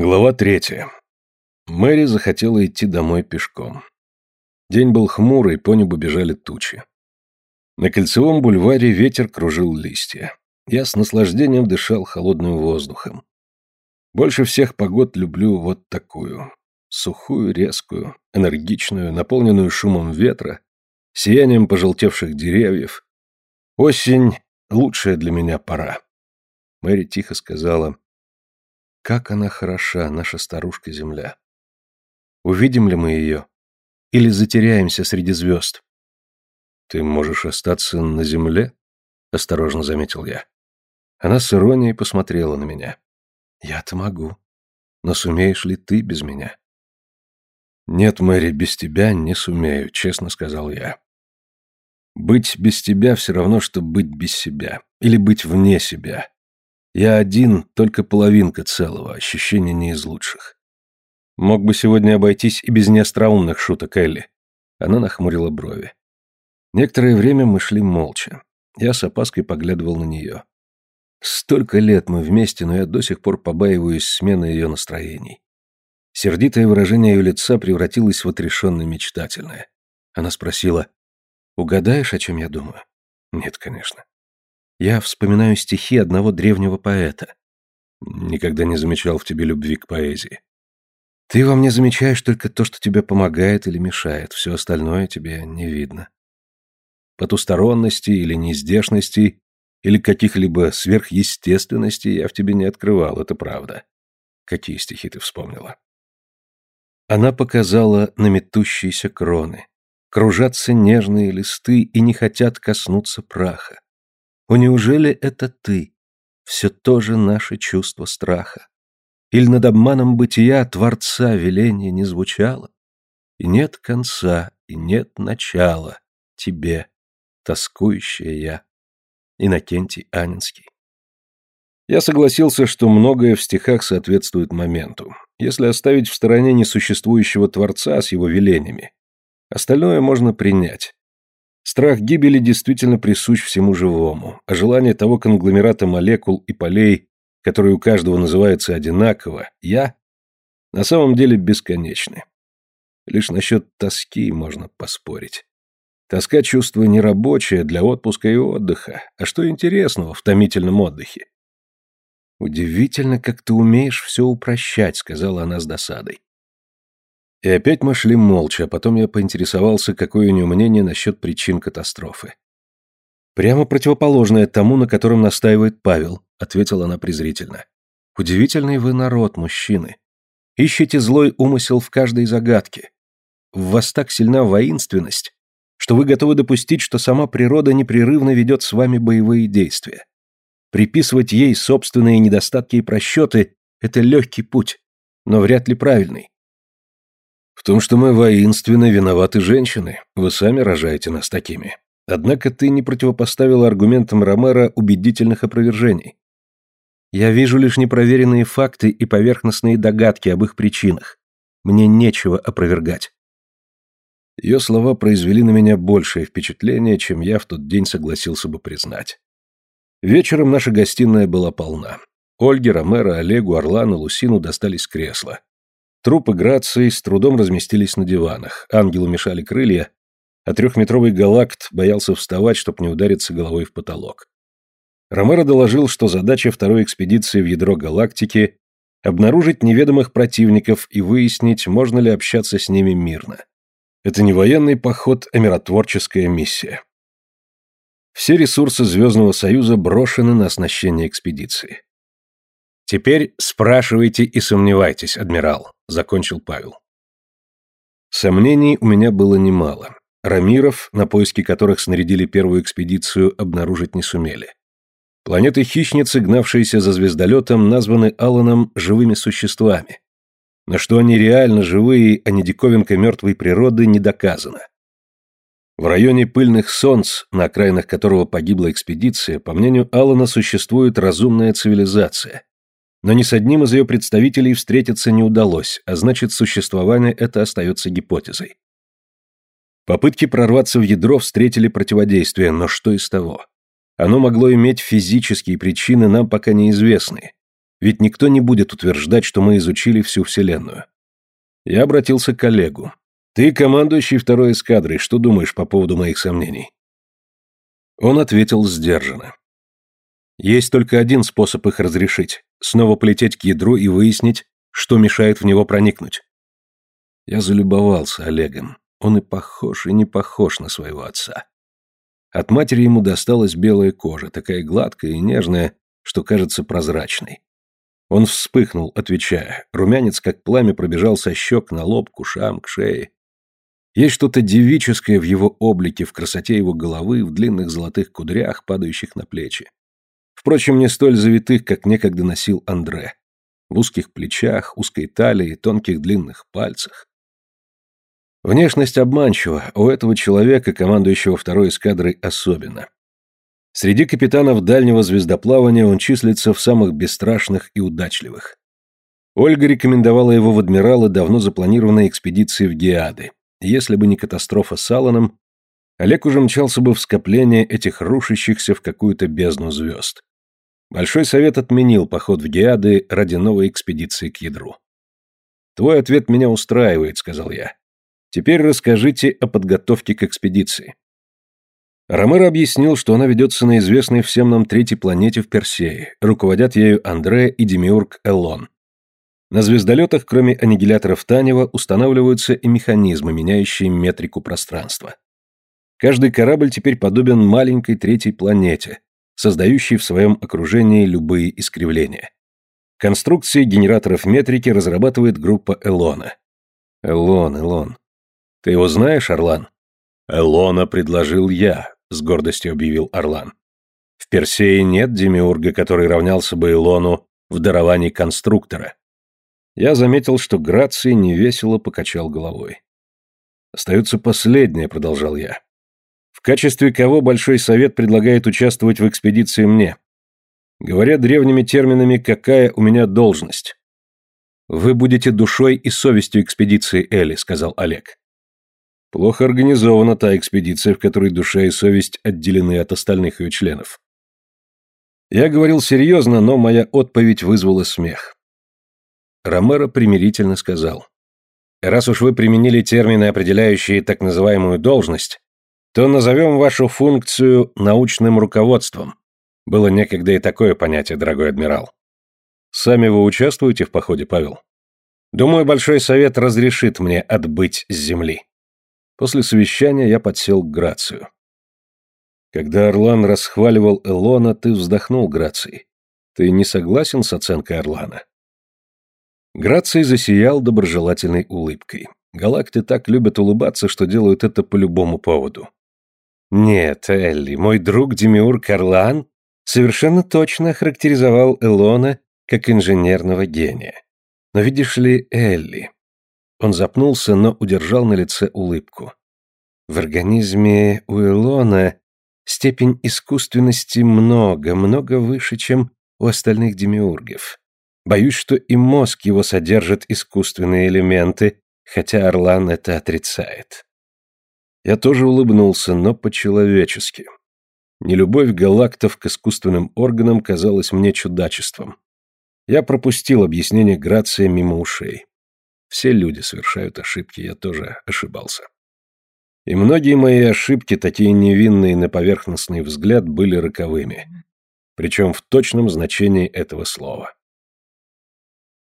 Глава третья. Мэри захотела идти домой пешком. День был хмурый, по небу бежали тучи. На кольцевом бульваре ветер кружил листья. Я с наслаждением дышал холодным воздухом. Больше всех погод люблю вот такую. Сухую, резкую, энергичную, наполненную шумом ветра, сиянием пожелтевших деревьев. Осень — лучшая для меня пора. Мэри тихо сказала, «Как она хороша, наша старушка-земля! Увидим ли мы ее? Или затеряемся среди звезд?» «Ты можешь остаться на земле?» — осторожно заметил я. Она с иронией посмотрела на меня. «Я-то могу. Но сумеешь ли ты без меня?» «Нет, Мэри, без тебя не сумею», — честно сказал я. «Быть без тебя все равно, что быть без себя. Или быть вне себя. Я один, только половинка целого, ощущение не из лучших. Мог бы сегодня обойтись и без неостроумных шуток Элли. Она нахмурила брови. Некоторое время мы шли молча. Я с опаской поглядывал на нее. Столько лет мы вместе, но я до сих пор побаиваюсь смены ее настроений. Сердитое выражение ее лица превратилось в отрешенно мечтательное. Она спросила, «Угадаешь, о чем я думаю?» «Нет, конечно». «Я вспоминаю стихи одного древнего поэта». «Никогда не замечал в тебе любви к поэзии». «Ты во мне замечаешь только то, что тебе помогает или мешает, все остальное тебе не видно». Потусторонности или нездешности или каких-либо сверхъестественностей я в тебе не открывал, это правда. Какие стихи ты вспомнила? Она показала на метущиеся кроны. Кружатся нежные листы и не хотят коснуться праха. О, неужели это ты? Все то же наше чувство страха. Или над обманом бытия Творца веление не звучало? И нет конца, и нет начала тебе, тоскующая я. Иннокентий Анинский. Я согласился, что многое в стихах соответствует моменту. Если оставить в стороне несуществующего Творца с его велениями, остальное можно принять. Страх гибели действительно присущ всему живому, а желание того конгломерата молекул и полей, который у каждого называется одинаково, «я», на самом деле бесконечны. Лишь насчет тоски можно поспорить. Тоска чувство нерабочее для отпуска и отдыха. А что интересного в томительном отдыхе? «Удивительно, как ты умеешь все упрощать», — сказала она с досадой. И опять мы шли молча, а потом я поинтересовался, какое у нее мнение насчет причин катастрофы. «Прямо противоположное тому, на котором настаивает Павел», — ответила она презрительно. «Удивительный вы народ, мужчины. Ищете злой умысел в каждой загадке. В вас так сильна воинственность, что вы готовы допустить, что сама природа непрерывно ведет с вами боевые действия. Приписывать ей собственные недостатки и просчеты – это легкий путь, но вряд ли правильный. В том, что мы воинственно виноваты женщины, вы сами рожаете нас такими. Однако ты не противопоставила аргументам Ромера убедительных опровержений. Я вижу лишь непроверенные факты и поверхностные догадки об их причинах. Мне нечего опровергать. Ее слова произвели на меня большее впечатление, чем я в тот день согласился бы признать. Вечером наша гостиная была полна. Ольге, Ромеро, Олегу, Орлану, Лусину достались кресла. Трупы Грации с трудом разместились на диванах, ангелу мешали крылья, а трехметровый галакт боялся вставать, чтобы не удариться головой в потолок. Ромеро доложил, что задача второй экспедиции в ядро галактики — обнаружить неведомых противников и выяснить, можно ли общаться с ними мирно. Это не военный поход, а миротворческая миссия. Все ресурсы Звездного Союза брошены на оснащение экспедиции. «Теперь спрашивайте и сомневайтесь, адмирал», — закончил Павел. Сомнений у меня было немало. Рамиров, на поиски которых снарядили первую экспедицию, обнаружить не сумели. Планеты-хищницы, гнавшиеся за звездолетом, названы Алланом живыми существами, но что они реально живые, а не диковинка мертвой природы, не доказано. В районе пыльных солнц, на окраинах которого погибла экспедиция, по мнению Аллана, существует разумная цивилизация. Но ни с одним из ее представителей встретиться не удалось, а значит, существование это остается гипотезой. Попытки прорваться в ядро встретили противодействие, но что из того? Оно могло иметь физические причины, нам пока неизвестные. Ведь никто не будет утверждать, что мы изучили всю Вселенную. Я обратился к коллегу. Ты командующий второй эскадрой, что думаешь по поводу моих сомнений? Он ответил сдержанно. Есть только один способ их разрешить — снова полететь к ядру и выяснить, что мешает в него проникнуть. Я залюбовался Олегом. Он и похож, и не похож на своего отца. От матери ему досталась белая кожа, такая гладкая и нежная, что кажется прозрачной. Он вспыхнул, отвечая. Румянец, как пламя, пробежал со щек на лоб, к ушам, к шее. Есть что-то девическое в его облике, в красоте его головы, в длинных золотых кудрях, падающих на плечи. Впрочем, не столь завитых, как некогда носил Андре. В узких плечах, узкой талии, тонких длинных пальцах. Внешность обманчива, у этого человека, командующего второй эскадрой, особенно. Среди капитанов дальнего звездоплавания он числится в самых бесстрашных и удачливых. Ольга рекомендовала его в адмиралы давно запланированной экспедиции в Геады. Если бы не катастрофа с Алланом, Олег уже мчался бы в скопление этих рушащихся в какую-то бездну звезд. Большой совет отменил поход в Геады ради новой экспедиции к ядру. «Твой ответ меня устраивает», — сказал я. «Теперь расскажите о подготовке к экспедиции». Ромеро объяснил, что она ведется на известной всем нам третьей планете в Персее, руководят ею Андре и Демиург Эллон. На звездолетах, кроме аннигиляторов Танева, устанавливаются и механизмы, меняющие метрику пространства. Каждый корабль теперь подобен маленькой третьей планете, создающей в своем окружении любые искривления. Конструкции генераторов метрики разрабатывает группа Элона. Элон, Элон. Ты его знаешь, Орлан? Элона предложил я, — с гордостью объявил Орлан. «В Персее нет демиурга, который равнялся бы Илону в даровании конструктора». Я заметил, что Граций невесело покачал головой. «Остается последнее», — продолжал я. «В качестве кого Большой Совет предлагает участвовать в экспедиции мне? Говоря древними терминами, какая у меня должность?» «Вы будете душой и совестью экспедиции Эли», — сказал Олег. Плохо организована та экспедиция, в которой душа и совесть отделены от остальных ее членов. Я говорил серьезно, но моя отповедь вызвала смех. Ромеро примирительно сказал. «Раз уж вы применили термины, определяющие так называемую должность, то назовем вашу функцию научным руководством. Было некогда и такое понятие, дорогой адмирал. Сами вы участвуете в походе, Павел? Думаю, Большой Совет разрешит мне отбыть с земли. После совещания я подсел к Грацию. Когда Орлан расхваливал Элона, ты вздохнул, Граций. Ты не согласен с оценкой Орлана? Граций засиял доброжелательной улыбкой. Галакты так любят улыбаться, что делают это по любому поводу. Нет, Элли, мой друг Демиург Орлан совершенно точно характеризовал Элона как инженерного гения. Но видишь ли, Элли, он запнулся, но удержал на лице улыбку. В организме у Элона степень искусственности много, много выше, чем у остальных демиургов. Боюсь, что и мозг его содержит искусственные элементы, хотя Орлан это отрицает. Я тоже улыбнулся, но по-человечески. Нелюбовь галактов к искусственным органам казалась мне чудачеством. Я пропустил объяснение Грация мимо ушей. Все люди совершают ошибки, я тоже ошибался. И многие мои ошибки, такие невинные на поверхностный взгляд, были роковыми. Причем в точном значении этого слова.